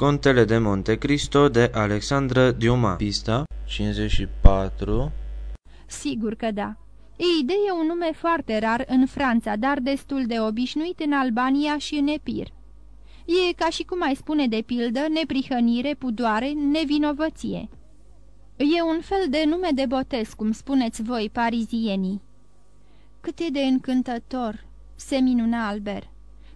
Contele de Monte Cristo de Alexandra Diuma Pista 54 Sigur că da. Eide e un nume foarte rar în Franța, dar destul de obișnuit în Albania și în Epir. E ca și cum ai spune de pildă neprihănire, pudoare, nevinovăție. E un fel de nume de botez, cum spuneți voi, parizienii. Cât e de încântător, se minuna Albert.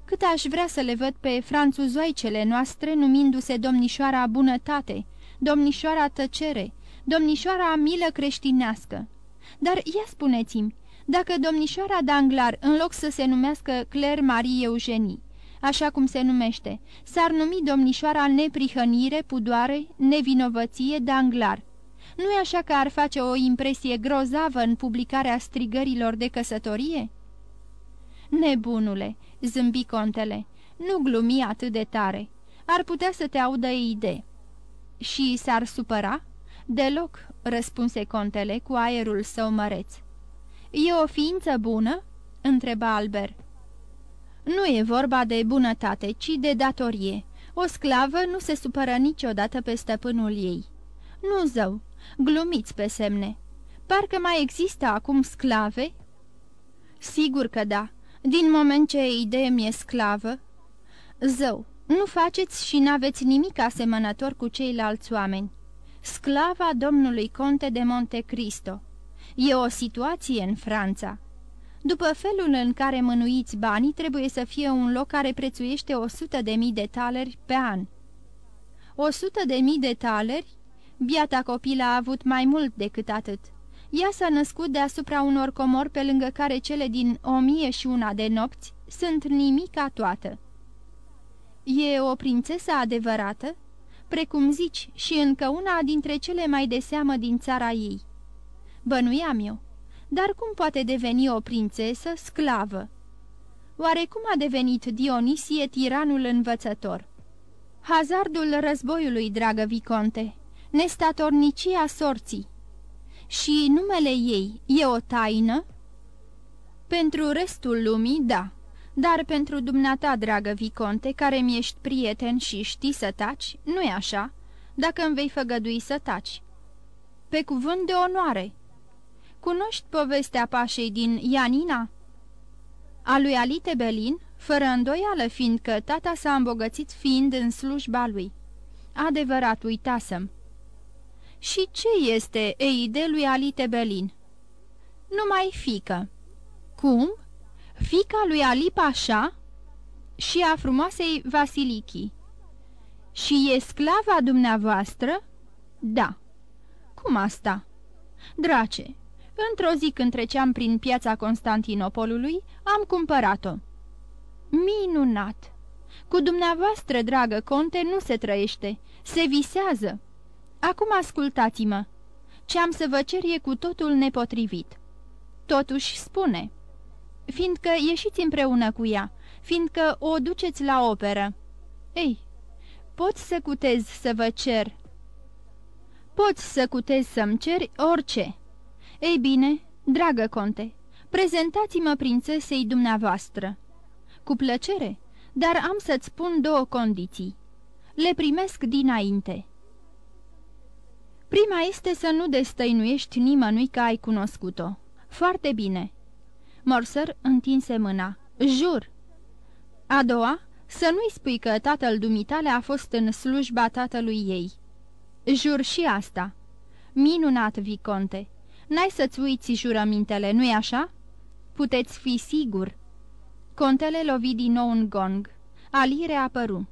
Cât aș vrea să le văd pe franțuzoicele noastre numindu-se domnișoara bunătate, domnișoara tăcere, domnișoara milă creștinească. Dar ia spuneți-mi, dacă domnișoara Danglar, în loc să se numească Claire Marie Eugenie, așa cum se numește, s-ar numi domnișoara neprihănire, pudoare, nevinovăție Danglar, nu e așa că ar face o impresie grozavă în publicarea strigărilor de căsătorie?" Nebunule," zâmbi contele, nu glumi atât de tare. Ar putea să te audă idee." Și s-ar supăra?" Deloc," răspunse contele cu aerul său măreț. E o ființă bună?" întreba Albert. Nu e vorba de bunătate, ci de datorie. O sclavă nu se supără niciodată pe stăpânul ei. Nu zău, glumiți pe semne. Parcă mai există acum sclave?" Sigur că da, din moment ce idee mi-e sclavă." Zău, nu faceți și n-aveți nimic asemănător cu ceilalți oameni. Sclava domnului conte de Monte Cristo. E o situație în Franța. După felul în care mânuiți banii, trebuie să fie un loc care prețuiește o sută de mii de taleri pe an. O sută de mii de taleri? Biata copilă a avut mai mult decât atât. Ea s-a născut deasupra unor comori pe lângă care cele din o mie și una de nopți sunt nimica toată. E o prințesă adevărată? Precum zici, și încă una dintre cele mai de seamă din țara ei. Bănuiam eu. Dar cum poate deveni o prințesă sclavă? Oare cum a devenit Dionisie tiranul învățător? Hazardul războiului, dragă Viconte, nestatornicia sorții. Și numele ei e o taină? Pentru restul lumii, da, dar pentru dumneata, dragă Viconte, care mi-ești prieten și știi să taci, nu-i așa, dacă îmi vei făgădui să taci. Pe cuvânt de onoare. Cunoști povestea pașei din Ianina? A lui Alite Belin, fără îndoială, fiindcă tata s-a îmbogățit fiind în slujba lui. Adevărat, uitasem. Și ce este Eide lui Alite Belin? Numai fică. Cum? Fica lui Ali Pașa? Și a frumoasei Vasilichi. Și e sclava dumneavoastră? Da. Cum asta? Drace, într-o zi când treceam prin piața Constantinopolului, am cumpărat-o. Minunat! Cu dumneavoastră, dragă conte, nu se trăiește, se visează. Acum ascultați-mă. Ce am să vă cer e cu totul nepotrivit. Totuși spune, fiindcă ieșiți împreună cu ea, fiindcă o duceți la operă. Ei, pot să cutez să vă cer. Poți să cutez să-mi ceri orice. Ei bine, dragă conte, prezentați-mă prințesei dumneavoastră. Cu plăcere, dar am să-ți spun două condiții. Le primesc dinainte. Prima este să nu destăinuiești nimănui că ai cunoscut-o. Foarte bine. Morser întinse mâna. Jur. A doua, să nu-i spui că tatăl dumitale a fost în slujba tatălui ei. Jur și asta. Minunat, Viconte. N-ai să-ți uiți jurămintele, nu-i așa? Puteți fi sigur. Contele lovi din nou un gong. Ali reapăru.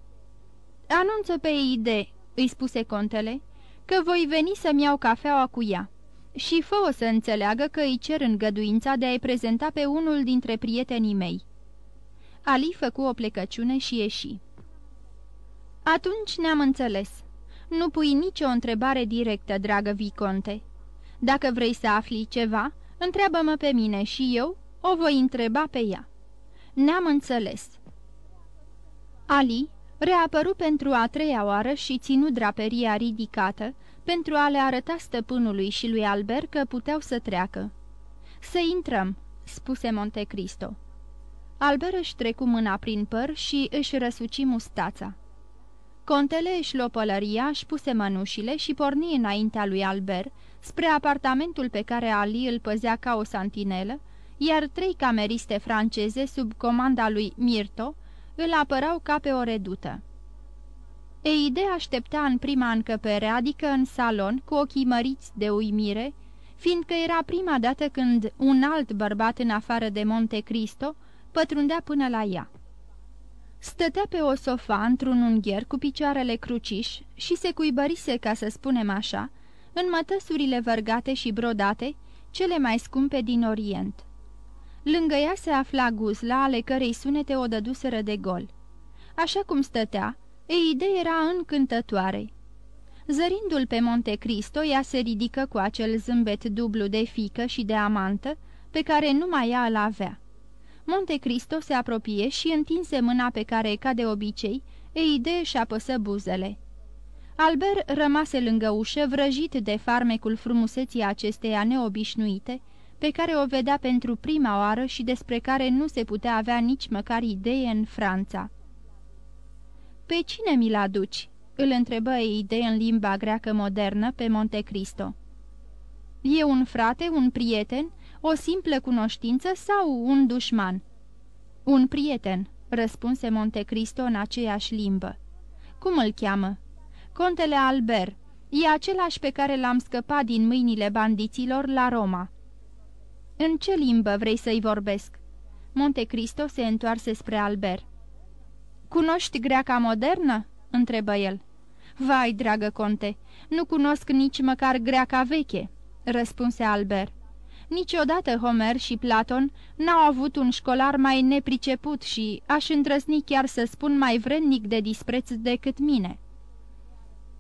Anunță pe idee, îi spuse contele, că voi veni să-mi iau cafeaua cu ea. Și fă-o să înțeleagă că îi cer îngăduința de a-i prezenta pe unul dintre prietenii mei. Ali făcu o plecăciune și ieși. Atunci ne-am înțeles. Nu pui nicio întrebare directă, dragă Viconte. Dacă vrei să afli ceva, întreabă-mă pe mine și eu o voi întreba pe ea. Ne-am înțeles. Ali reapăru pentru a treia oară și ținu draperia ridicată pentru a le arăta stăpânului și lui Albert că puteau să treacă. Să intrăm," spuse Montecristo. Albert își trecu mâna prin păr și își răsuci mustața. Contele își lopălăria, își puse mănușile și porni înaintea lui Albert, spre apartamentul pe care Ali îl păzea ca o santinelă, iar trei cameriste franceze sub comanda lui Mirto îl apărau ca pe o redută. Eide aștepta în prima încăpere, adică în salon, cu ochii măriți de uimire, fiindcă era prima dată când un alt bărbat în afară de Monte Cristo pătrundea până la ea. Stătea pe o sofa într-un ungher cu picioarele cruciș și se cuibărise, ca să spunem așa, în mătăsurile vărgate și brodate, cele mai scumpe din Orient. Lângă ea se afla guzla, ale cărei sunete o dăduseră de gol. Așa cum stătea, Eide era încântătoare. Zărindu-l pe Monte Cristo, ea se ridică cu acel zâmbet dublu de fică și de amantă, pe care numai ea îl avea. Monte Cristo se apropie și întinse mâna pe care, ca de obicei, Eide își apăsă buzele. Albert rămase lângă ușă, vrăjit de farmecul frumuseții acesteia neobișnuite, pe care o vedea pentru prima oară și despre care nu se putea avea nici măcar idee în Franța. Pe cine mi-l aduci?" îl întrebă Eide în limba greacă modernă pe Monte Cristo. E un frate, un prieten, o simplă cunoștință sau un dușman?" Un prieten," răspunse Monte Cristo în aceeași limbă. Cum îl cheamă?" Contele Albert. E același pe care l-am scăpat din mâinile bandiților la Roma." În ce limbă vrei să-i vorbesc?" Monte Cristo se întoarse spre Albert. Cunoști greaca modernă?" întrebă el. Vai, dragă conte, nu cunosc nici măcar greaca veche," răspunse Albert. Niciodată Homer și Platon n-au avut un școlar mai nepriceput și aș îndrăzni chiar să spun mai vrednic de dispreț decât mine."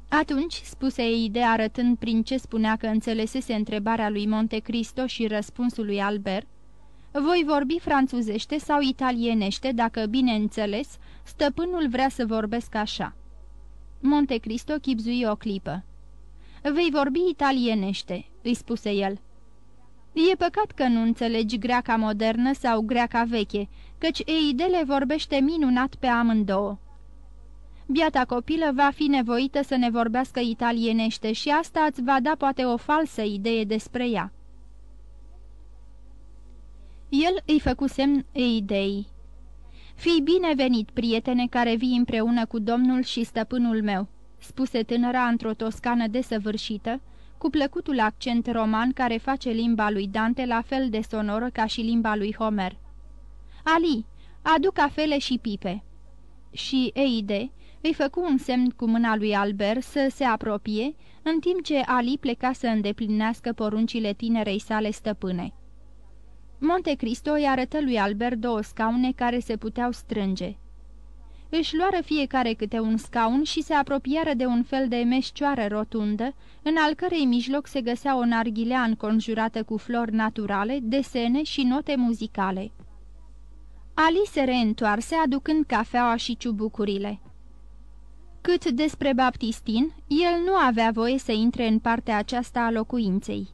Atunci, spuse Eide arătând prin ce spunea că înțelesese întrebarea lui Monte Cristo și răspunsul lui Albert, voi vorbi franțuzește sau italienește, dacă bine înțeles, stăpânul vrea să vorbesc așa. Monte Cristo chipzui o clipă. Vei vorbi italienește," îi spuse el. E păcat că nu înțelegi greaca modernă sau greaca veche, căci Eidele vorbește minunat pe amândouă. Biata copilă va fi nevoită să ne vorbească italienește și asta îți va da poate o falsă idee despre ea. El îi făcu semn Eidei. Fii binevenit, prietene care vii împreună cu domnul și stăpânul meu," spuse tânăra într-o toscană desăvârșită, cu plăcutul accent roman care face limba lui Dante la fel de sonoră ca și limba lui Homer. Ali, adu cafele și pipe." Și Eide îi făcu un semn cu mâna lui Albert să se apropie, în timp ce Ali pleca să îndeplinească poruncile tinerei sale stăpâne. Monte Cristo îi arătă lui Albert două scaune care se puteau strânge. Își luară fiecare câte un scaun și se apropiară de un fel de meșcioară rotundă, în al cărei mijloc se găsea o narghilea înconjurată cu flori naturale, desene și note muzicale. Ali se reîntoarse aducând cafeaua și ciubucurile. Cât despre Baptistin, el nu avea voie să intre în partea aceasta a locuinței.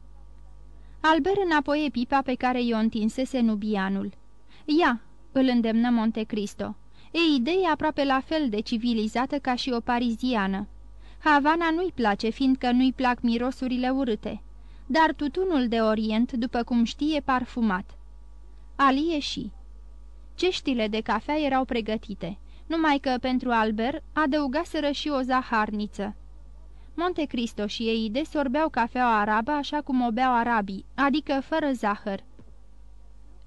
Albert înapoie pipa pe care i-o întinsese nubianul. Ia!" îl îndemnă Monte Cristo. E idee aproape la fel de civilizată ca și o pariziană. Havana nu-i place, fiindcă nu-i plac mirosurile urâte. Dar tutunul de orient, după cum știe, parfumat. Ali ieși. Ceștile de cafea erau pregătite, numai că pentru Albert adăugaseră și o zaharniță. Monte Cristo și ei de sorbeau cafeaua arabă așa cum o beau arabii, adică fără zahăr.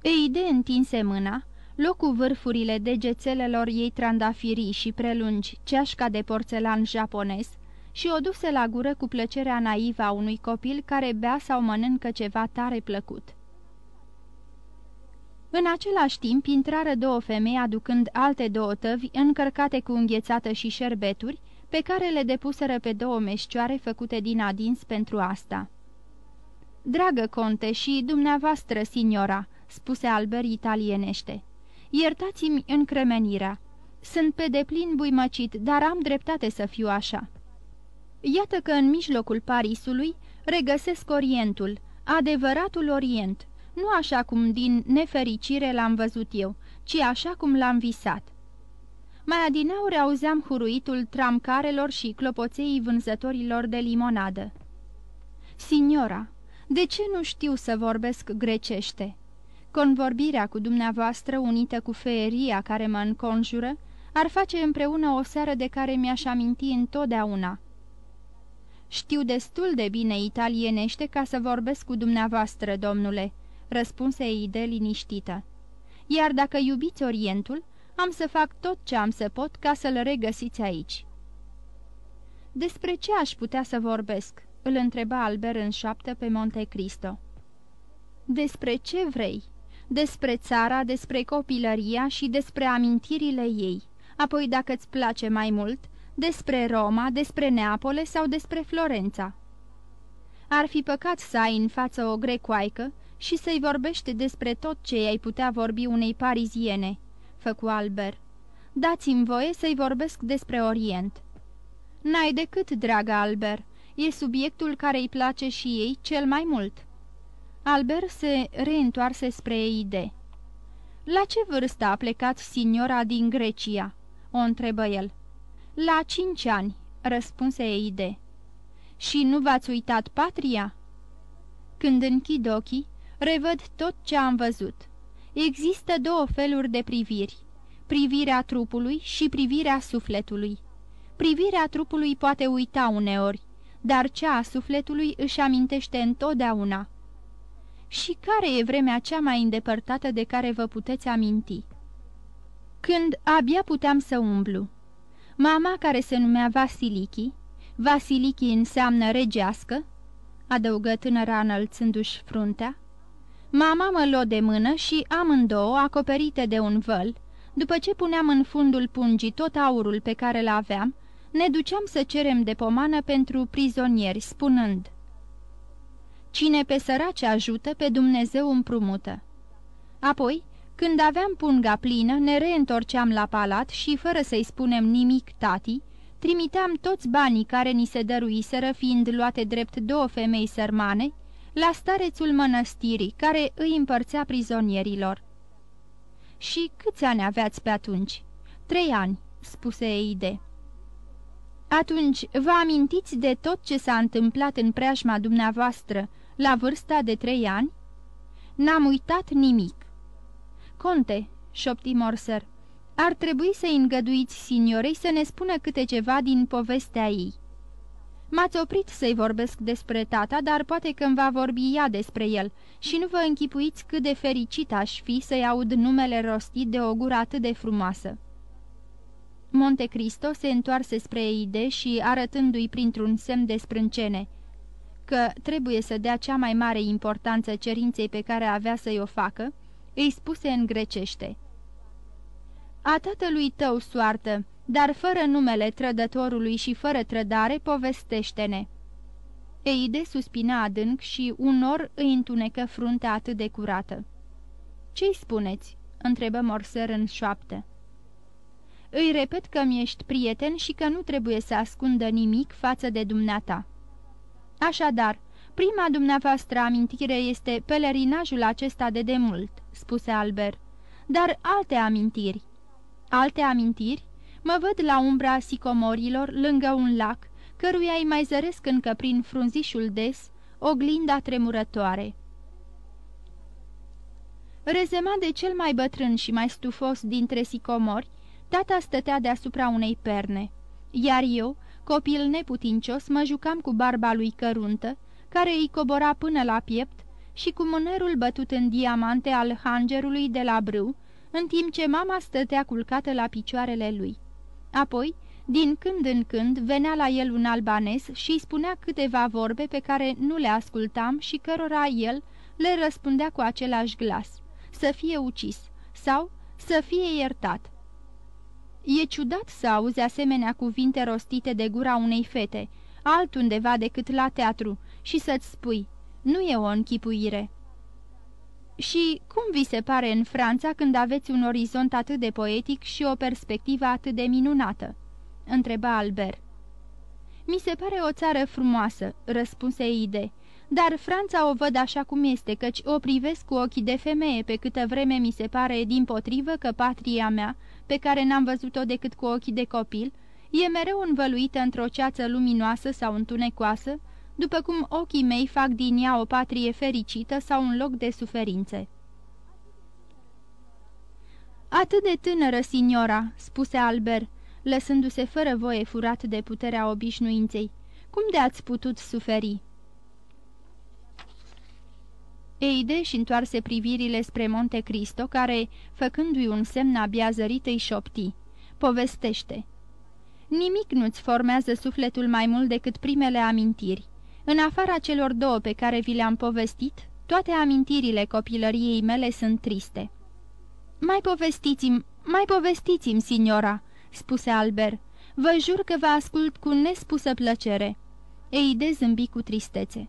Eide întinse mâna, locul vârfurile degețelelor ei trandafirii și prelungi, ceașca de porțelan japonez, și o duse la gură cu plăcerea naivă a unui copil care bea sau mănâncă ceva tare plăcut. În același timp intrară două femei aducând alte două tăvi încărcate cu înghețată și șerbeturi, pe care le depuseră pe două meșcioare făcute din adins pentru asta. Dragă conte și dumneavoastră, signora," spuse Albert italienește, iertați-mi încremenirea. Sunt pe deplin buimăcit, dar am dreptate să fiu așa." Iată că în mijlocul Parisului regăsesc Orientul, adevăratul Orient, nu așa cum din nefericire l-am văzut eu, ci așa cum l-am visat. Mai adineauri auzeam huruitul tramcarelor și clopoței vânzătorilor de limonadă. Signora, de ce nu știu să vorbesc grecește? Convorbirea cu dumneavoastră, unită cu feeria care mă înconjură, ar face împreună o seară de care mi-aș aminti întotdeauna. Știu destul de bine italienește ca să vorbesc cu dumneavoastră, domnule," răspunse Eide liniștită. Iar dacă iubiți Orientul, am să fac tot ce am să pot ca să-l regăsiți aici." Despre ce aș putea să vorbesc?" îl întreba Albert în șoaptă pe Monte Cristo. Despre ce vrei? Despre țara, despre copilăria și despre amintirile ei. Apoi, dacă îți place mai mult, despre Roma, despre Neapole sau despre Florența. Ar fi păcat să ai în față o grecoaică și să-i vorbești despre tot ce ai putea vorbi unei pariziene, făcu Albert. Dați-mi voie să-i vorbesc despre Orient. N-ai decât, dragă Albert, e subiectul care îi place și ei cel mai mult. Albert se reîntoarse spre Eide. La ce vârstă a plecat signora din Grecia?" o întrebă el. La cinci ani," răspunse Eide. Și nu v-ați uitat patria?" Când închid ochii, revăd tot ce am văzut. Există două feluri de priviri, privirea trupului și privirea sufletului. Privirea trupului poate uita uneori, dar cea a sufletului își amintește întotdeauna. Și care e vremea cea mai îndepărtată de care vă puteți aminti? Când abia puteam să umblu. Mama, care se numea Vasiliki, Vasiliki înseamnă regească, adăugă tânăra înălțându-și fruntea, Mama mă luă de mână și amândouă, acoperite de un văl, după ce puneam în fundul pungii tot aurul pe care l aveam, ne duceam să cerem de pomană pentru prizonieri, spunând Cine pe săraci ajută, pe Dumnezeu împrumută. Apoi, când aveam punga plină, ne reîntorceam la palat și, fără să-i spunem nimic tati, trimiteam toți banii care ni se dăruiseră, fiind luate drept două femei sărmane, la starețul mănăstirii, care îi împărțea prizonierilor. Și câți ani aveați pe atunci?" Trei ani," spuse Eide. Atunci, vă amintiți de tot ce s-a întâmplat în preajma dumneavoastră la vârsta de trei ani?" N-am uitat nimic." Conte," șopti Morser, ar trebui să-i îngăduiți signorei să ne spună câte ceva din povestea ei." M-ați oprit să-i vorbesc despre tata, dar poate că îmi va vorbi ea despre el și nu vă închipuiți cât de fericit aș fi să-i aud numele rostit de o gură atât de frumoasă." Monte Cristo se întoarse spre Eide și, arătându-i printr-un semn de sprâncene, că trebuie să dea cea mai mare importanță cerinței pe care avea să-i o facă, îi spuse în grecește. A tatălui tău soartă, dar fără numele trădătorului și fără trădare, povestește-ne." Eide suspina adânc și unor îi întunecă fruntea atât de curată. Ce-i spuneți?" întrebă Morser în șoaptă. Îi repet că mi-ești prieten și că nu trebuie să ascundă nimic față de dumneata." Așadar, prima dumneavoastră amintire este pelerinajul acesta de demult," spuse Albert, dar alte amintiri." Alte amintiri? Mă văd la umbra sicomorilor, lângă un lac, căruia îi mai zăresc încă prin frunzișul des, oglinda tremurătoare. Rezemat de cel mai bătrân și mai stufos dintre sicomori, tata stătea deasupra unei perne, iar eu, copil neputincios, mă jucam cu barba lui căruntă, care îi cobora până la piept, și cu mânerul bătut în diamante al hangerului de la brâu, în timp ce mama stătea culcată la picioarele lui. Apoi, din când în când, venea la el un albanez și îi spunea câteva vorbe pe care nu le ascultam și cărora el le răspundea cu același glas, să fie ucis sau să fie iertat. E ciudat să auzi asemenea cuvinte rostite de gura unei fete, altundeva decât la teatru, și să-ți spui, nu e o închipuire. Și cum vi se pare în Franța când aveți un orizont atât de poetic și o perspectivă atât de minunată?" întreba Albert. Mi se pare o țară frumoasă," răspunse Ide, dar Franța o văd așa cum este, căci o privesc cu ochii de femeie, pe câtă vreme mi se pare din potrivă că patria mea, pe care n-am văzut-o decât cu ochii de copil, e mereu învăluită într-o ceață luminoasă sau întunecoasă, după cum ochii mei fac din ea o patrie fericită sau un loc de suferințe. Atât de tânără, signora," spuse Albert, lăsându-se fără voie furat de puterea obișnuinței. Cum de ați putut suferi?" Eide și întoarse privirile spre Monte Cristo, care, făcându-i un semn abia zărit, îi șopti. Povestește. Nimic nu-ți formează sufletul mai mult decât primele amintiri. În afara celor două pe care vi le-am povestit, toate amintirile copilăriei mele sunt triste. Mai povestiți-mi, mai povestiți-mi, signora," spuse Albert. Vă jur că vă ascult cu nespusă plăcere." Eide zâmbi cu tristețe.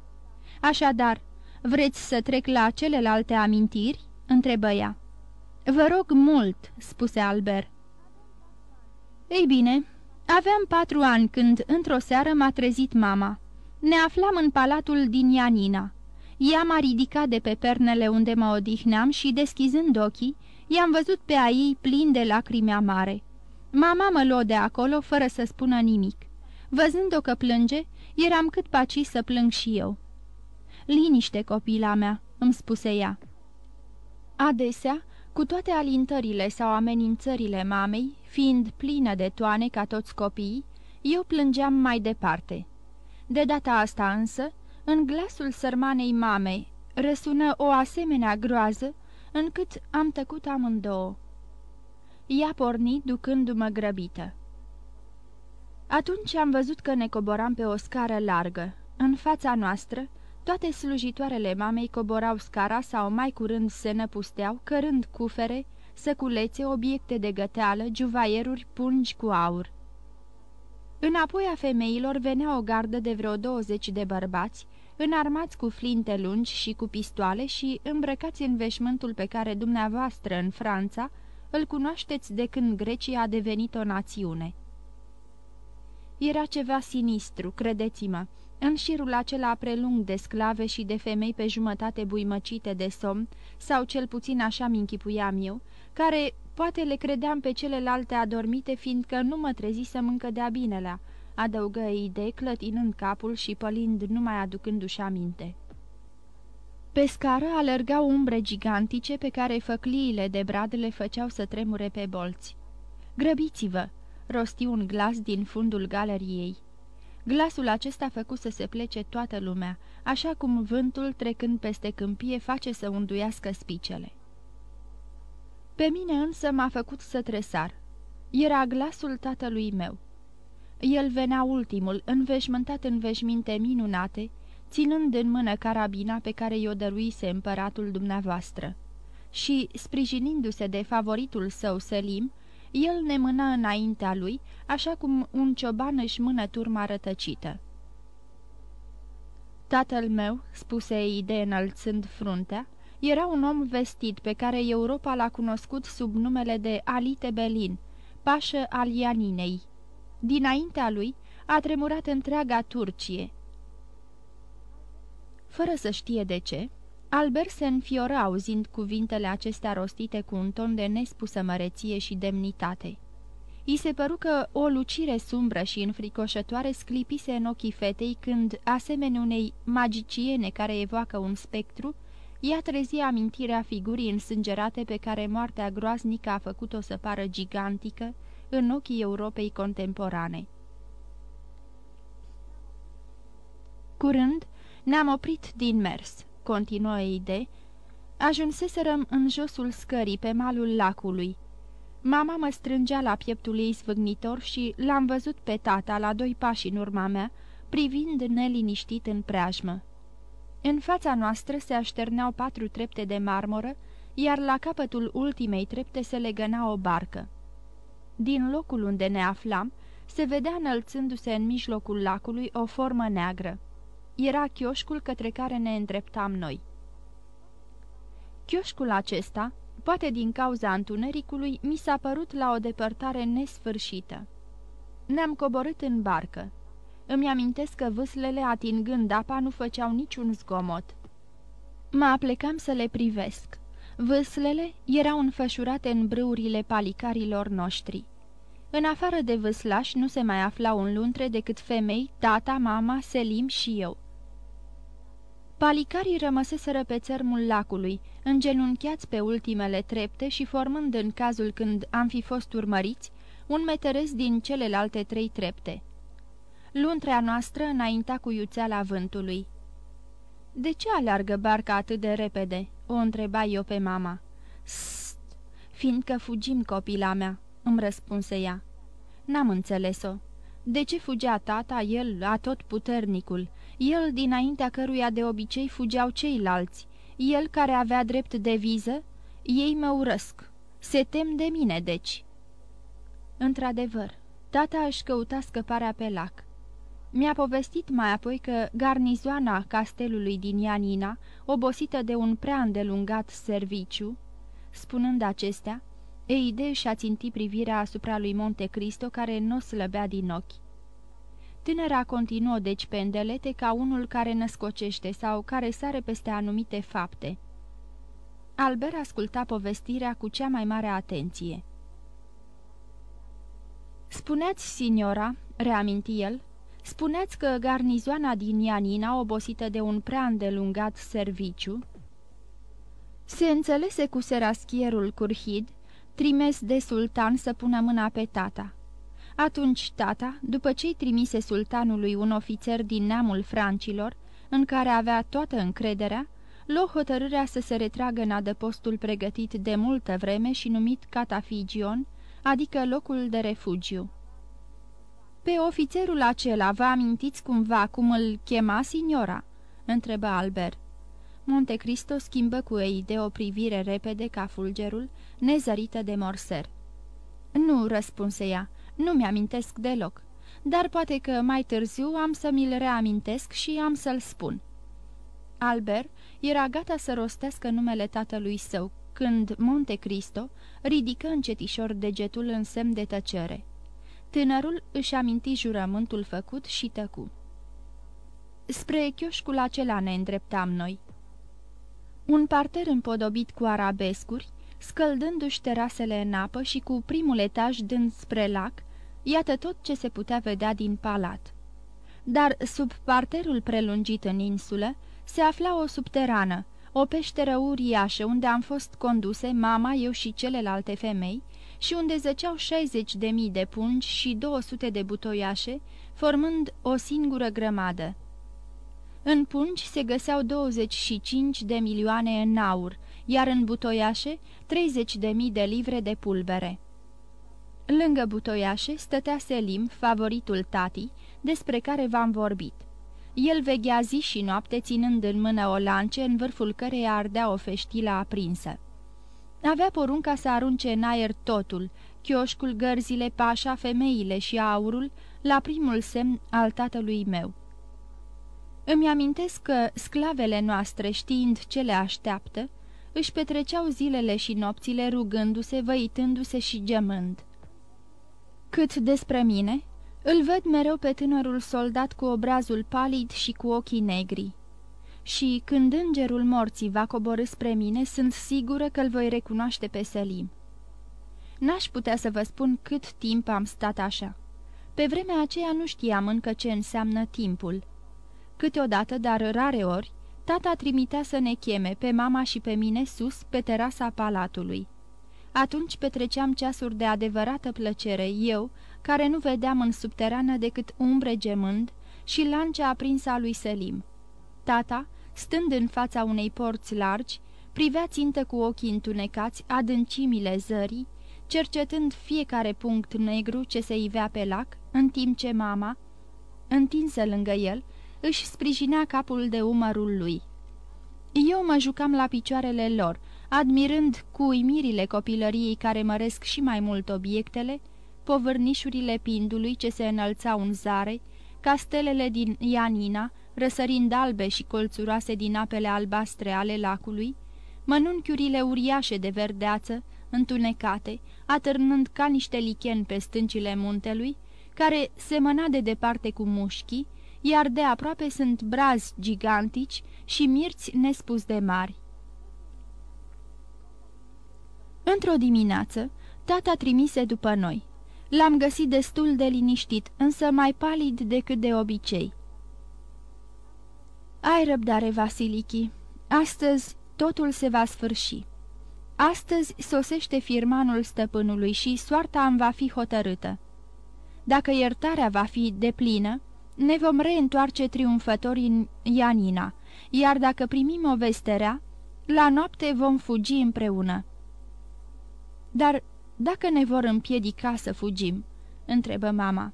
Așadar, vreți să trec la celelalte amintiri?" întrebă ea. Vă rog mult," spuse Albert. Ei bine, aveam patru ani când, într-o seară, m-a trezit mama. Ne aflam în palatul din Ianina. Ea m-a ridicat de pe pernele unde mă odihneam și, deschizând ochii, i-am văzut pe a ei plin de lacrimi amare. Mama mă luă de acolo fără să spună nimic. Văzând-o că plânge, eram cât paci să plâng și eu. Liniște, copila mea," îmi spuse ea. Adesea, cu toate alintările sau amenințările mamei, fiind plină de toane ca toți copiii, eu plângeam mai departe. De data asta însă, în glasul sărmanei mamei răsună o asemenea groază, încât am tăcut amândouă. Ea porni ducându-mă grăbită. Atunci am văzut că ne coboram pe o scară largă. În fața noastră, toate slujitoarele mamei coborau scara sau mai curând se năpusteau, cărând cufere, săculețe, obiecte de găteală, juvaieruri, pungi cu aur. Înapoi a femeilor venea o gardă de vreo 20 de bărbați, înarmați cu flinte lungi și cu pistoale și îmbrăcați în veșmântul pe care dumneavoastră în Franța îl cunoașteți de când Grecia a devenit o națiune. Era ceva sinistru, credeți-mă, în șirul acela prelung de sclave și de femei pe jumătate buimăcite de somn, sau cel puțin așa mi închipuiam eu, care poate le credeam pe celelalte adormite, fiindcă nu mă trezisem încă de-a binelea, adăugă idee, clătinând capul și pălind numai aducându-și aminte. Pe scară alergau umbre gigantice pe care făcliile de brad le făceau să tremure pe bolți. Grăbiți-vă!" rosti un glas din fundul galeriei. Glasul acesta făcu să se plece toată lumea, așa cum vântul trecând peste câmpie face să unduiască spicele. Pe mine însă m-a făcut să tresar. Era glasul tatălui meu. El venea ultimul, înveșmântat în veșminte minunate, ținând în mână carabina pe care i-o dăruise împăratul dumneavoastră. Și, sprijinindu-se de favoritul său Selim, el ne mână înaintea lui, așa cum un cioban își mână turma rătăcită. Tatăl meu, spuse Ide înălțând fruntea, era un om vestit pe care Europa l-a cunoscut sub numele de Alite Belin, pașă al Ianinei. Dinaintea lui a tremurat întreaga Turcie. Fără să știe de ce, Albert se înfioră auzind cuvintele acestea rostite cu un ton de nespusă măreție și demnitate. I se păru că o lucire sumbră și înfricoșătoare sclipise în ochii fetei când, asemenea unei magiciene care evoacă un spectru, ea trezi amintirea figurii însângerate pe care moartea groaznică a făcut-o să pară gigantică în ochii Europei contemporane. Curând ne-am oprit din mers continuă Eide, ajunseserăm în josul scării, pe malul lacului. Mama mă strângea la pieptul ei svâgnitor și l-am văzut pe tata la doi pași în urma mea, privind neliniștit în preajmă. În fața noastră se așterneau patru trepte de marmură, iar la capătul ultimei trepte se legăna o barcă. Din locul unde ne aflam, se vedea înălțându-se în mijlocul lacului o formă neagră era chioșcul către care ne îndreptam noi. Chioșcul acesta, poate din cauza întunericului, mi s-a părut la o depărtare nesfârșită. Ne-am coborât în barcă. Îmi amintesc că vâslele, atingând apa, nu făceau niciun zgomot. Mă aplecam să le privesc. Vâslele erau înfășurate în brâurile palicarilor noștri. În afară de vâslaș nu se mai afla un luntre decât femei, tata, mama, Selim și eu. Palicarii rămăseseră pe țărmul lacului, îngenunchiați pe ultimele trepte și formând în cazul când am fi fost urmăriți, un meteres din celelalte trei trepte. Luntrea noastră înainta cu iuțeala vântului. De ce aleargă barca atât de repede?" o întreba eu pe mama. Sst, fiindcă fugim, copila mea," îmi răspunse ea. N-am înțeles-o. De ce fugea tata, el, atot puternicul, el dinaintea căruia de obicei fugeau ceilalți, el care avea drept de viză? Ei mă urăsc. Se tem de mine, deci." Într-adevăr, tata își căuta scăparea pe lac. Mi-a povestit mai apoi că garnizoana castelului din Ianina, obosită de un prea îndelungat serviciu, spunând acestea, Eide și-a țintit privirea asupra lui Monte Cristo, care nu slăbea din ochi. Tânăra continuă deci pendelete ca unul care născocește sau care sare peste anumite fapte. Albert asculta povestirea cu cea mai mare atenție. Spuneați, signora," reaminti el, spuneați că garnizoana din Ianina, obosită de un prea îndelungat serviciu, se înțelese cu seraschierul Curhid, trimis de sultan să pună mâna pe tata. Atunci tata, după ce-i trimise sultanului un ofițer din neamul francilor, în care avea toată încrederea, luă hotărârea să se retragă în adăpostul pregătit de multă vreme și numit Catafigion, adică locul de refugiu. Pe ofițerul acela vă amintiți cumva cum îl chema signora?" întrebă Albert. Monte Cristo schimbă cu ei de o privire repede ca fulgerul, nezărită de morser. Nu," răspunse ea, nu mi-amintesc deloc, dar poate că mai târziu am să mi-l reamintesc și am să-l spun." Albert era gata să rostească numele tatălui său, când Monte Cristo ridică încetișor degetul în semn de tăcere. Tânărul își aminti jurământul făcut și tăcu. Spre chioșcul acela ne îndreptam noi. Un parter împodobit cu arabescuri, scăldându-și terasele în apă și cu primul etaj dând spre lac, iată tot ce se putea vedea din palat. Dar sub parterul prelungit în insulă se afla o subterană, o peșteră uriașă unde am fost conduse mama, eu și celelalte femei, și unde zăceau 60 de mii de pungi și 200 de butoiașe, formând o singură grămadă. În pungi se găseau 25 de milioane în aur, iar în butoiașe 30 de mii de livre de pulbere. Lângă butoiașe stătea Selim, favoritul tati, despre care v-am vorbit. El veghea zi și noapte ținând în mână o lance în vârful căreia ardea o feștilă aprinsă. Avea porunca să arunce în aer totul, chioșcul, gărzile, pașa, femeile și aurul, la primul semn al tatălui meu. Îmi amintesc că sclavele noastre, știind ce le așteaptă, își petreceau zilele și nopțile rugându-se, văitându-se și gemând. Cât despre mine, îl văd mereu pe tânărul soldat cu obrazul palid și cu ochii negri și când îngerul morții va coborâ spre mine, sunt sigură că îl voi recunoaște pe Selim. N-aș putea să vă spun cât timp am stat așa. Pe vremea aceea nu știam încă ce înseamnă timpul. Câteodată, dar rare ori, tata trimitea să ne cheme pe mama și pe mine sus, pe terasa palatului. Atunci petreceam ceasuri de adevărată plăcere, eu, care nu vedeam în subterană decât umbre gemând și lancea aprinsă a lui Selim. Tata, stând în fața unei porți largi, privea țintă cu ochii întunecați adâncimile zării, cercetând fiecare punct negru ce se ivea pe lac, în timp ce mama, întinsă lângă el, își sprijinea capul de umărul lui. Eu mă jucam la picioarele lor, admirând cu uimirile copilăriei care măresc și mai mult obiectele, povârnișurile pindului ce se înălțau în zare, castelele din Ianina, răsărind albe și colțuroase din apele albastre ale lacului, mănunchiurile uriașe de verdeață, întunecate, atârnând ca niște licheni pe stâncile muntelui, care semăna de departe cu mușchii, iar de aproape sunt brazi gigantici și mirți nespus de mari. Într-o dimineață, tata trimise după noi. L-am găsit destul de liniștit, însă mai palid decât de obicei. Ai răbdare, Vasilichi. Astăzi totul se va sfârși. Astăzi sosește firmanul stăpânului și soarta îmi va fi hotărâtă. Dacă iertarea va fi deplină, ne vom reîntoarce triumfători în Ianina, iar dacă primim o vesterea, la noapte vom fugi împreună. Dar dacă ne vor împiedica să fugim?" întrebă mama.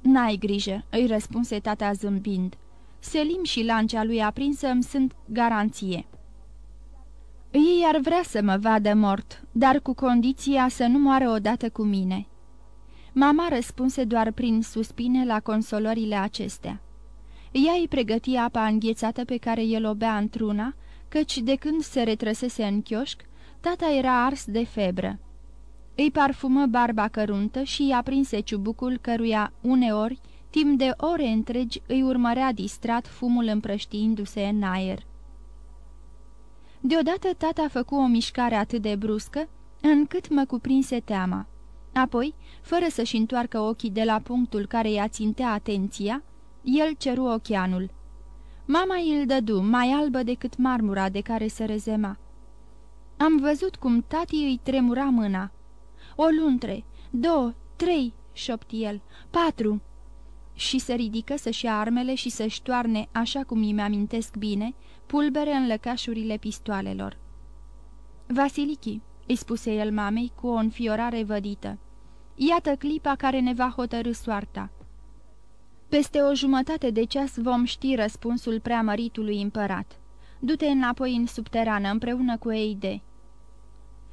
N-ai grijă," îi răspunse tata zâmbind. Selim și lancea lui aprinsă îmi sunt garanție." Ei ar vrea să mă vadă mort, dar cu condiția să nu moară odată cu mine." Mama răspunse doar prin suspine la consolările acestea. Ea îi pregăti apa înghețată pe care el o bea într-una, căci de când se retrăsese în chioșc, tata era ars de febră. Îi parfumă barba căruntă și i-a prinse ciubucul căruia, uneori, timp de ore întregi, îi urmărea distrat fumul împrăștiindu-se în aer. Deodată tata făcu o mișcare atât de bruscă, încât mă cuprinse teama. Apoi, fără să-și întoarcă ochii de la punctul care i-a țintea atenția, el ceru ocheanul. Mama îl dădu, mai albă decât marmura de care se rezema. Am văzut cum tati îi tremura mâna. O luntre, două, trei, șopti el, patru. Și se ridică să-și ia armele și să-și toarne, așa cum îmi amintesc bine, pulbere în lăcașurile pistoalelor. Vasilichi, îi spuse el mamei cu o înfiorare vădită. Iată clipa care ne va hotărâ soarta. Peste o jumătate de ceas vom ști răspunsul preamăritului împărat. Du-te înapoi în subterană împreună cu Eide.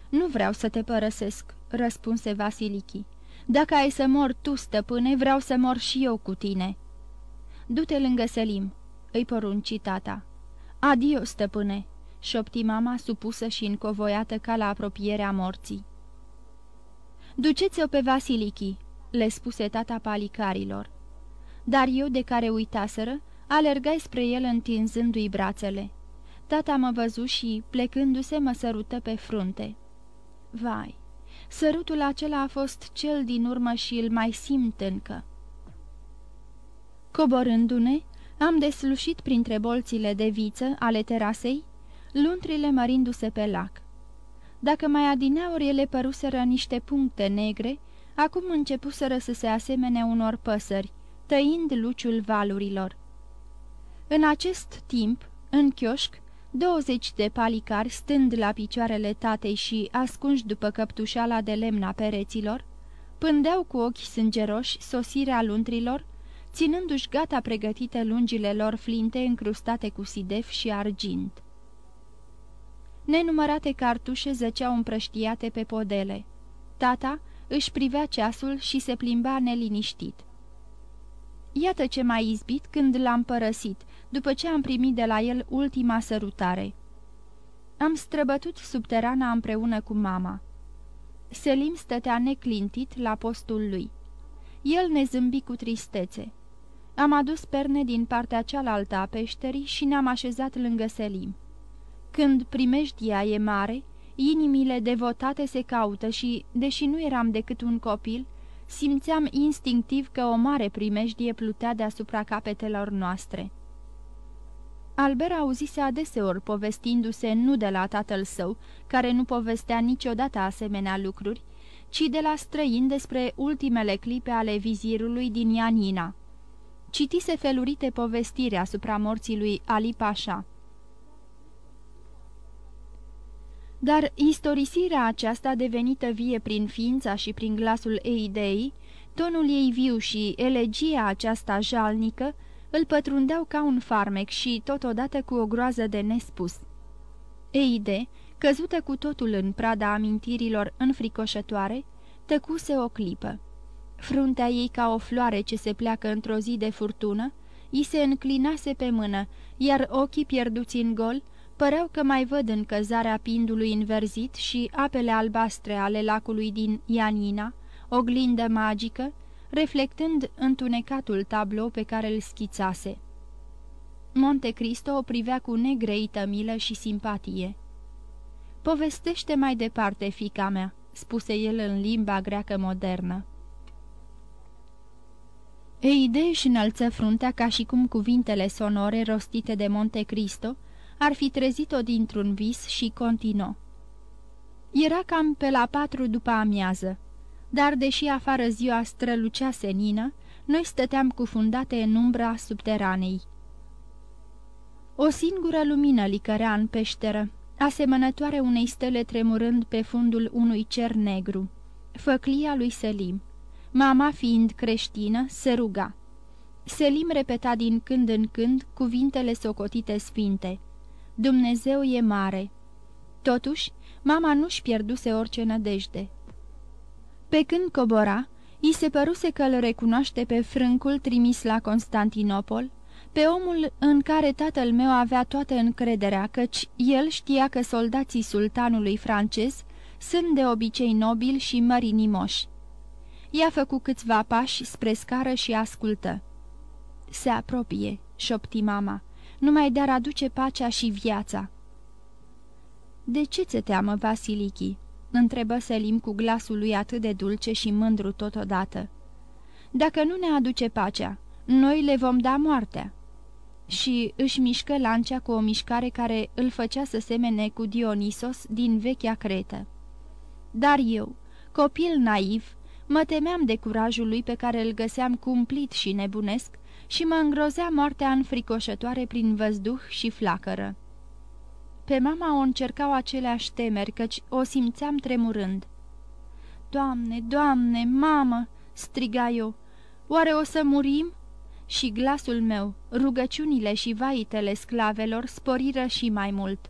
Nu vreau să te părăsesc, răspunse Vasilichi. Dacă ai să mor tu, stăpâne, vreau să mor și eu cu tine." Du-te lângă Selim," îi porunci tata. Adio, stăpâne," șopti mama supusă și încovoiată ca la apropierea morții. Duceți-o pe Vasilichi," le spuse tata palicarilor. Dar eu, de care uitaseră, alergai spre el întinzându-i brațele. Tata mă văzu și, plecându-se, mă sărută pe frunte. Vai, sărutul acela a fost cel din urmă și îl mai simt încă. Coborându-ne, am deslușit printre bolțile de viță ale terasei, luntrile mărindu-se pe lac. Dacă mai adineauri ele păruseră niște puncte negre, acum începuseră să se asemene unor păsări, tăind luciul valurilor. În acest timp, în chioșc, douăzeci de palicari, stând la picioarele tatei și ascunși după căptușala de lemna pereților, pândeau cu ochi sângeroși sosirea luntrilor, ținându-și gata pregătite lungile lor flinte încrustate cu sidef și argint. Nenumărate cartușe zăceau împrăștiate pe podele. Tata își privea ceasul și se plimba neliniștit. Iată ce m-a izbit când l-am părăsit, după ce am primit de la el ultima sărutare. Am străbătut subterana împreună cu mama. Selim stătea neclintit la postul lui. El ne zâmbi cu tristețe. Am adus perne din partea cealaltă a peșterii și ne-am așezat lângă Selim. Când primejdia e mare, inimile devotate se caută și, deși nu eram decât un copil, simțeam instinctiv că o mare primejdie plutea deasupra capetelor noastre. Albert auzise adeseori povestindu-se nu de la tatăl său, care nu povestea niciodată asemenea lucruri, ci de la străin despre ultimele clipe ale vizirului din Ianina. Citise felurite povestiri asupra morții lui Ali Pasha. Dar istorisirea aceasta devenită vie prin ființa și prin glasul Eidei, tonul ei viu și elegia aceasta jalnică, îl pătrundeau ca un farmec și totodată cu o groază de nespus. Eide, căzută cu totul în prada amintirilor înfricoșătoare, tăcuse o clipă. Fruntea ei ca o floare ce se pleacă într-o zi de furtună, i se înclinase pe mână, iar ochii pierduți în gol, păreau că mai văd în căzarea pindului înverzit și apele albastre ale lacului din Ianina, oglindă magică, reflectând întunecatul tablou pe care îl schițase. Monte Cristo o privea cu negreită milă și simpatie. Povestește mai departe, fica mea," spuse el în limba greacă modernă. Eide își înălță fruntea ca și cum cuvintele sonore rostite de Monte Cristo ar fi trezit-o dintr-un vis și continuă. Era cam pe la patru după amiază, dar deși afară ziua strălucea senină, noi stăteam cufundate în umbra subteranei. O singură lumină licărea în peșteră, asemănătoare unei stele tremurând pe fundul unui cer negru. Făclia lui Selim. Mama, fiind creștină, se ruga. Selim repeta din când în când cuvintele socotite sfinte. Dumnezeu e mare. Totuși, mama nu-și pierduse orice nădejde. Pe când cobora, i se păruse că îl recunoaște pe frâncul trimis la Constantinopol, pe omul în care tatăl meu avea toată încrederea, căci el știa că soldații sultanului francez sunt de obicei nobili și mărinimoși. I-a făcut câțiva pași spre scară și ascultă. Se apropie, șopti mama, numai de-ar aduce pacea și viața. De ce ți teamă, Vasilichi?" Întrebă Selim cu glasul lui atât de dulce și mândru totodată. Dacă nu ne aduce pacea, noi le vom da moartea." Și își mișcă lancea cu o mișcare care îl făcea să semene cu Dionisos din vechea cretă. Dar eu, copil naiv, mă temeam de curajul lui pe care îl găseam cumplit și nebunesc și mă îngrozea moartea înfricoșătoare prin văzduh și flacără. Pe mama o încercau aceleași temeri, căci o simțeam tremurând. Doamne, Doamne, mamă!" striga eu. Oare o să murim?" Și glasul meu, rugăciunile și vaitele sclavelor sporiră și mai mult.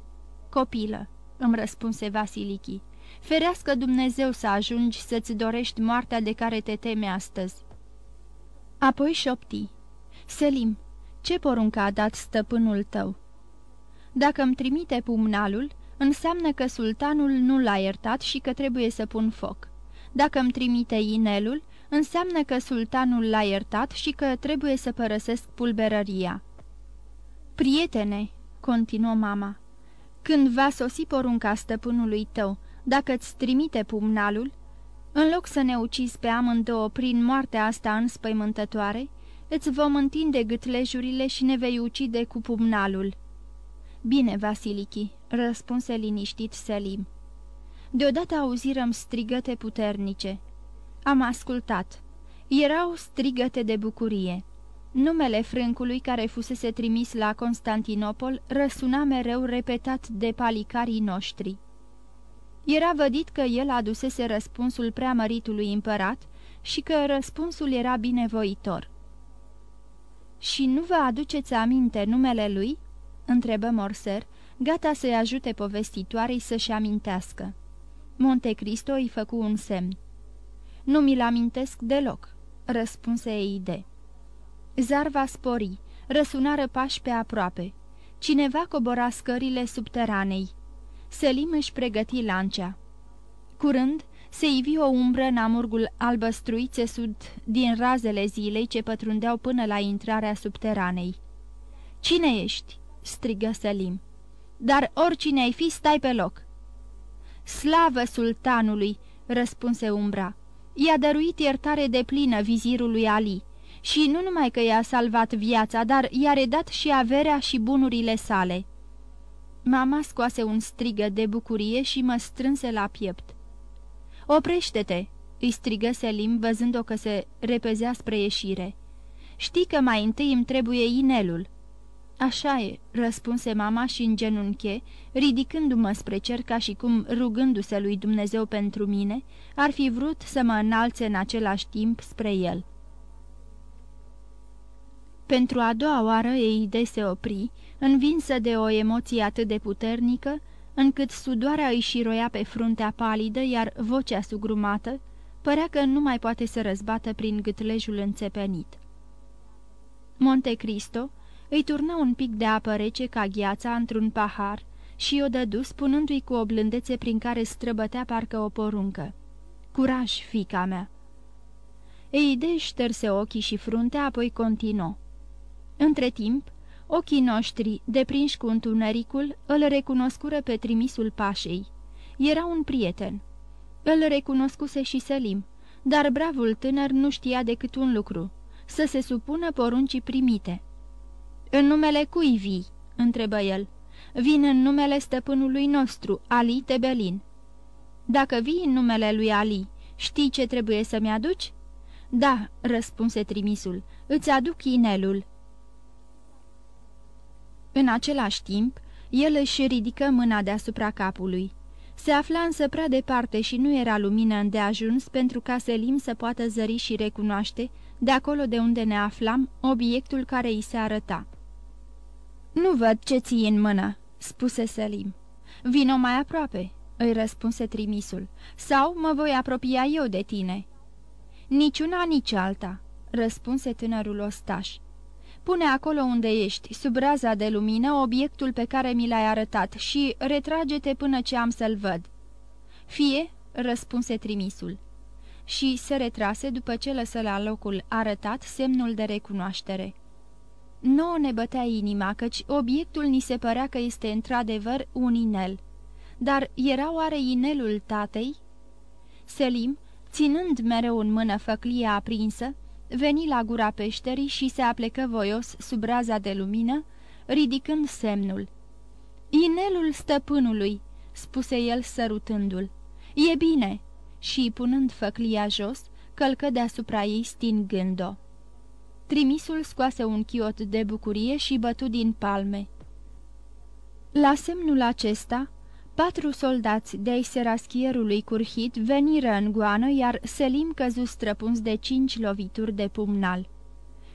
Copilă," îmi răspunse Vasilichi, ferească Dumnezeu să ajungi să-ți dorești moartea de care te teme astăzi." Apoi șopti. Selim, ce poruncă a dat stăpânul tău?" Dacă îmi trimite pumnalul, înseamnă că sultanul nu l-a iertat și că trebuie să pun foc. Dacă îmi trimite inelul, înseamnă că sultanul l-a iertat și că trebuie să părăsesc pulberăria. Prietene, continuă mama, când va sosi porunca stăpânului tău, dacă îți trimite pumnalul, în loc să ne ucizi pe amândouă prin moartea asta înspăimântătoare, îți vom întinde gâtlejurile și ne vei ucide cu pumnalul." Bine, Vasilichi," răspunse liniștit Selim. Deodată auzirăm strigăte puternice. Am ascultat. Erau strigăte de bucurie. Numele frâncului care fusese trimis la Constantinopol răsuna mereu repetat de palicarii noștri. Era vădit că el adusese răspunsul preamăritului împărat și că răspunsul era binevoitor. Și nu vă aduceți aminte numele lui?" Întrebă Morser, gata să-i ajute povestitoarei să-și amintească. Monte Cristo îi făcu un semn. Nu mi-l amintesc deloc," răspunse Eide. Zarva spori, răsunară pași pe aproape. Cineva cobora scările subteranei. Selim își pregăti lancea. Curând, se ivi o umbră în amurgul albăstruit țesut din razele zilei ce pătrundeau până la intrarea subteranei. Cine ești?" Strigă Selim. Dar oricine ai fi, stai pe loc." Slavă sultanului!" răspunse umbra. I-a dăruit iertare de plină vizirului Ali și nu numai că i-a salvat viața, dar i-a redat și averea și bunurile sale." Mama scoase un strigă de bucurie și mă strânse la piept. Oprește-te!" îi strigă Selim, văzând-o că se repezea spre ieșire. Știi că mai întâi îmi trebuie inelul." Așa e," răspunse mama și în genunche, ridicându-mă spre cer ca și cum, rugându-se lui Dumnezeu pentru mine, ar fi vrut să mă înalțe în același timp spre el. Pentru a doua oară Eide se opri, învinsă de o emoție atât de puternică, încât sudoarea îi șiroia pe fruntea palidă, iar vocea sugrumată părea că nu mai poate să răzbată prin gâtlejul înțepenit. Monte Cristo îi turnă un pic de apă rece ca gheața într-un pahar și o dădu spunându-i cu o blândețe prin care străbătea parcă o poruncă. Curaj, fica mea!" Eide șterse ochii și fruntea, apoi continuă. Între timp, ochii noștri, deprinși cu întunericul, îl recunoscură pe trimisul pașei. Era un prieten. Îl recunoscuse și Selim, dar bravul tânăr nu știa decât un lucru, să se supună poruncii primite. În numele cui vii?" întrebă el. Vin în numele stăpânului nostru, Ali Tebelin." Dacă vii în numele lui Ali, știi ce trebuie să-mi aduci?" Da," răspunse trimisul, îți aduc inelul." În același timp, el își ridică mâna deasupra capului. Se afla însă prea departe și nu era lumină îndeajuns pentru ca Selim să poată zări și recunoaște, de acolo de unde ne aflam, obiectul care îi se arăta. Nu văd ce ții în mână," spuse Selim. Vino mai aproape," îi răspunse trimisul, sau mă voi apropia eu de tine." Niciuna, nici alta," răspunse tânărul ostaș. Pune acolo unde ești, sub raza de lumină, obiectul pe care mi l-ai arătat și retrage-te până ce am să-l văd." Fie," răspunse trimisul. Și se retrase după ce lăsă la locul arătat semnul de recunoaștere. Nouă ne bătea inima, căci obiectul ni se părea că este într-adevăr un inel. Dar era oare inelul tatei? Selim, ținând mereu în mână făclia aprinsă, veni la gura peșterii și se aplecă voios sub raza de lumină, ridicând semnul. Inelul stăpânului," spuse el sărutându-l. E bine!" Și, punând făclia jos, călcă deasupra ei stingând-o. Trimisul scoase un chiot de bucurie și bătu din palme. La semnul acesta, patru soldați de-ai seraschierului curhit veniră în goană, iar Selim căzu străpuns de cinci lovituri de pumnal.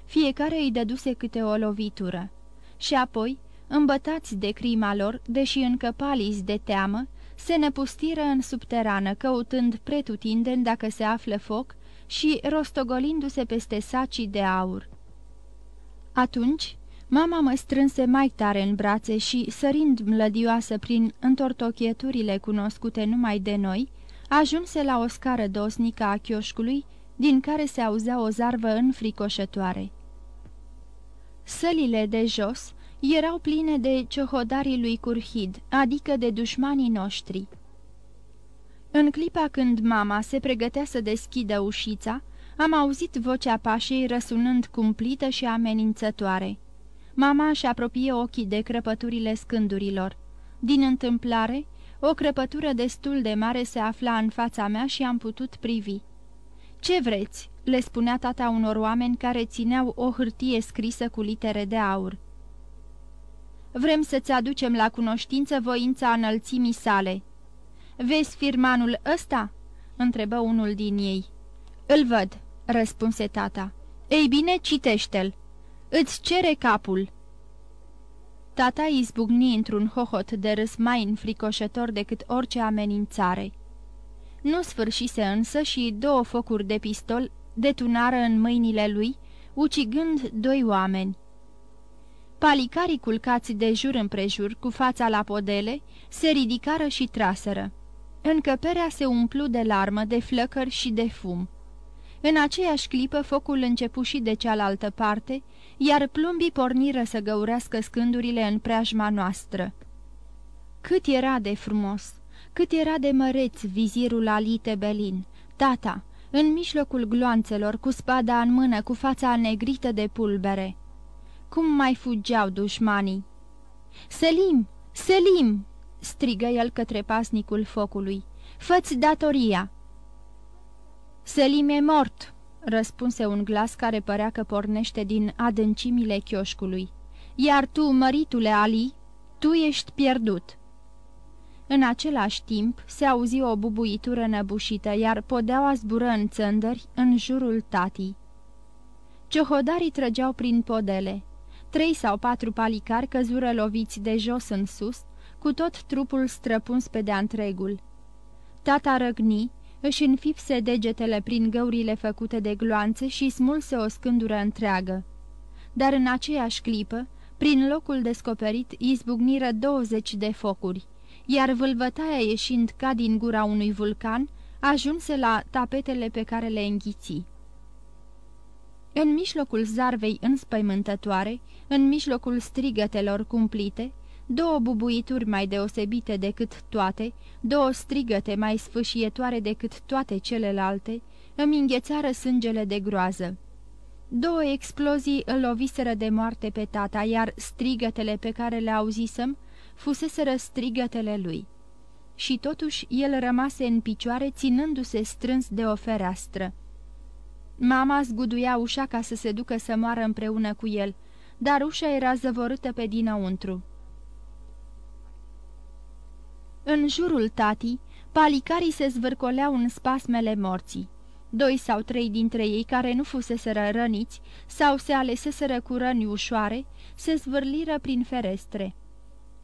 Fiecare îi dăduse câte o lovitură. Și apoi, îmbătați de crima lor, deși încă paliți de teamă, se năpustiră în subterană, căutând pretutindeni dacă se află foc și rostogolindu-se peste sacii de aur. Atunci, mama mă strânse mai tare în brațe și, sărind mlădioasă prin întortochieturile cunoscute numai de noi, ajunse la o scară dosnică a chioșcului, din care se auzea o zarvă înfricoșătoare. Sălile de jos erau pline de ciohodarii lui Curhid, adică de dușmanii noștri. În clipa când mama se pregătea să deschidă ușița, am auzit vocea pașei răsunând cumplită și amenințătoare. Mama își apropie ochii de crăpăturile scândurilor. Din întâmplare, o crăpătură destul de mare se afla în fața mea și am putut privi. Ce vreți?" le spunea tata unor oameni care țineau o hârtie scrisă cu litere de aur. Vrem să-ți aducem la cunoștință voința înălțimii sale." Vezi firmanul ăsta?" întrebă unul din ei. Îl văd," răspunse tata. Ei bine, citește-l. Îți cere capul." Tata izbucni într-un hohot de râs mai înfricoșător decât orice amenințare. Nu sfârșise însă și două focuri de pistol detunară în mâinile lui, ucigând doi oameni. Palicarii culcați de jur împrejur, cu fața la podele, se ridicară și traseră. Încăperea se umplu de larmă, de flăcări și de fum. În aceeași clipă focul începu și de cealaltă parte, iar plumbii porniră să găurească scândurile în preajma noastră. Cât era de frumos, cât era de măreț vizirul Alite Belin, tata, în mijlocul gloanțelor, cu spada în mână, cu fața negrită de pulbere. Cum mai fugeau dușmanii? Selim! Selim!" strigă el către pasnicul focului. Făți datoria!" Selim e mort!" răspunse un glas care părea că pornește din adâncimile chioșcului. Iar tu, măritule Ali, tu ești pierdut." În același timp se auzi o bubuitură năbușită, iar podeaua zbură în țândări în jurul tatii. Ciohodarii trăgeau prin podele. Trei sau patru palicari căzură loviți de jos în sus, cu tot trupul străpuns pe de-a întregul. Tata răgni, își înfipse degetele prin găurile făcute de gloanțe și smulse o scândură întreagă. Dar în aceeași clipă, prin locul descoperit, izbucniră douăzeci de focuri, iar vâlvătaia ieșind ca din gura unui vulcan, ajunse la tapetele pe care le înghiți. În mijlocul zarvei înspăimântătoare, în mijlocul strigătelor cumplite, două bubuituri mai deosebite decât toate, două strigăte mai sfâșietoare decât toate celelalte, îmi înghețară sângele de groază. Două explozii îl loviseră de moarte pe tata, iar strigătele pe care le auzisem fuseseră strigătele lui. Și totuși el rămase în picioare, ținându-se strâns de o fereastră. Mama zguduia ușa ca să se ducă să moară împreună cu el, dar ușa era zăvorâtă pe dinăuntru. În jurul tatii, palicarii se zvârcoleau în spasmele morții. Doi sau trei dintre ei care nu fuseseră răniți sau se aleseseră cu răni ușoare, se zvârliră prin ferestre.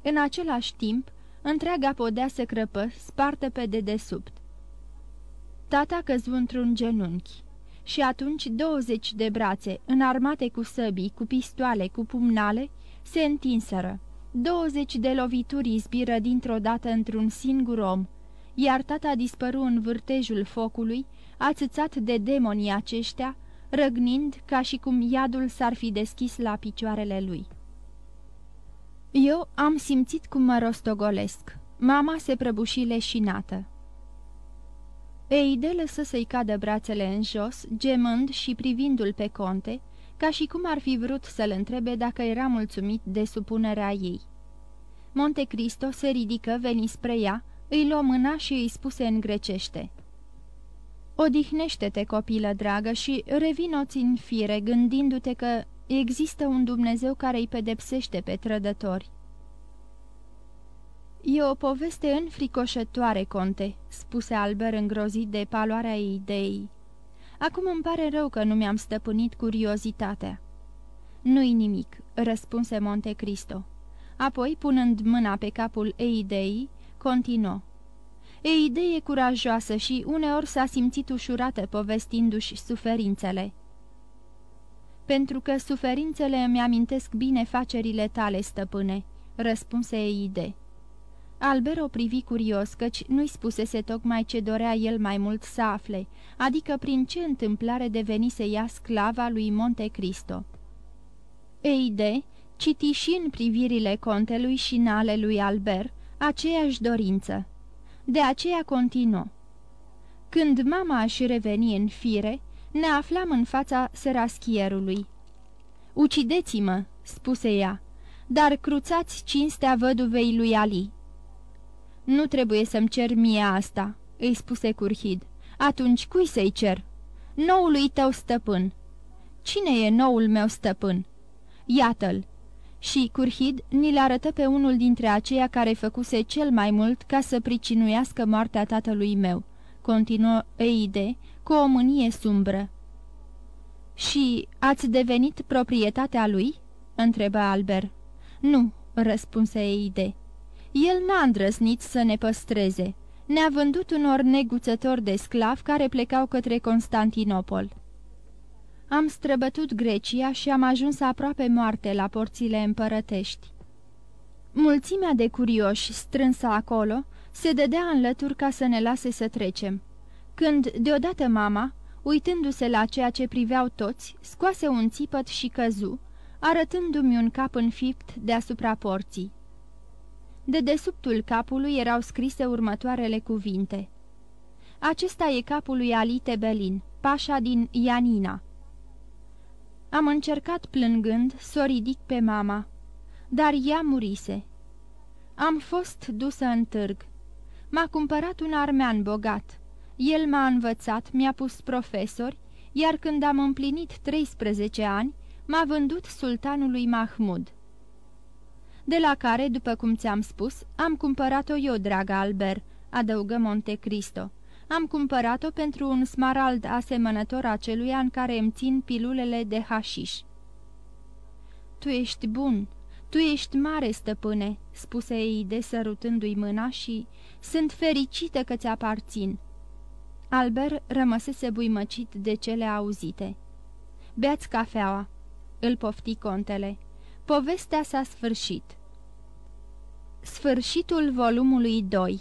În același timp, întreaga podea se crăpă, spartă pe dedesubt. Tata căzu într-un genunchi și atunci douăzeci de brațe, înarmate cu săbii, cu pistoale, cu pumnale, se întinseră. Douăzeci de lovituri izbiră dintr-o dată într-un singur om, iar tata dispăru în vârtejul focului, ațățat de demonii aceștia, răgnind ca și cum iadul s-ar fi deschis la picioarele lui. Eu am simțit cum mă rostogolesc. Mama se prăbuși leșinată. Eide lăsă să-i cadă brațele în jos, gemând și privindu-l pe conte, ca și cum ar fi vrut să-l întrebe dacă era mulțumit de supunerea ei. Monte Cristo se ridică, veni spre ea, îi luă mâna și îi spuse în grecește. Odihnește-te, copilă dragă, și revinoți în fire, gândindu-te că există un Dumnezeu care îi pedepsește pe trădători. E o poveste înfricoșătoare, conte," spuse Albert îngrozit de paloarea ideii. Acum îmi pare rău că nu mi-am stăpânit curiozitatea." Nu-i nimic," răspunse Monte Cristo. Apoi, punând mâna pe capul Eidei, continuă. Eidei e curajoasă și uneori s-a simțit ușurată povestindu-și suferințele. Pentru că suferințele îmi amintesc bine facerile tale, stăpâne," răspunse Eide. Albert o privi curios, căci nu-i spusese tocmai ce dorea el mai mult să afle, adică prin ce întâmplare devenise ea sclava lui Monte Cristo. Eide citi și în privirile contelui și în ale lui Albert aceeași dorință. De aceea continuă. Când mama își reveni în fire, ne aflam în fața seraschierului. Ucideți-mă," spuse ea, dar cruțați cinstea văduvei lui Ali." Nu trebuie să-mi cer mie asta," îi spuse Curhid. Atunci cui să-i cer?" Noului tău stăpân." Cine e noul meu stăpân?" Iată-l." Și Curhid ni-l arătă pe unul dintre aceia care făcuse cel mai mult ca să pricinuiască moartea tatălui meu," continuă Eide cu o mânie sumbră. Și ați devenit proprietatea lui?" întrebă Albert. Nu," răspunse Eide. El n-a îndrăznit să ne păstreze. Ne-a vândut unor neguțători de sclavi care plecau către Constantinopol. Am străbătut Grecia și am ajuns aproape moarte la porțile împărătești. Mulțimea de curioși strânsă acolo se dădea în lături ca să ne lase să trecem. Când, deodată mama, uitându-se la ceea ce priveau toți, scoase un țipăt și căzu, arătându-mi un cap înfipt deasupra porții. De desubtul capului erau scrise următoarele cuvinte. Acesta e capul lui Ali Tebelin, pașa din Ianina. Am încercat plângând să o ridic pe mama, dar ea murise. Am fost dusă în târg. M-a cumpărat un armean bogat. El m-a învățat, mi-a pus profesori, iar când am împlinit 13 ani, m-a vândut sultanului Mahmud de la care, după cum ți-am spus, am cumpărat-o eu, dragă Albert," adăugă Monte Cristo. Am cumpărat-o pentru un smarald asemănător aceluia în care îmi țin pilulele de hașiș." Tu ești bun, tu ești mare, stăpâne," spuse ei de sărutându-i mâna și sunt fericită că ți aparțin." Albert rămăsese buimăcit de cele auzite. Beați cafeaua," îl pofti contele. Povestea s-a sfârșit. Sfârșitul volumului 2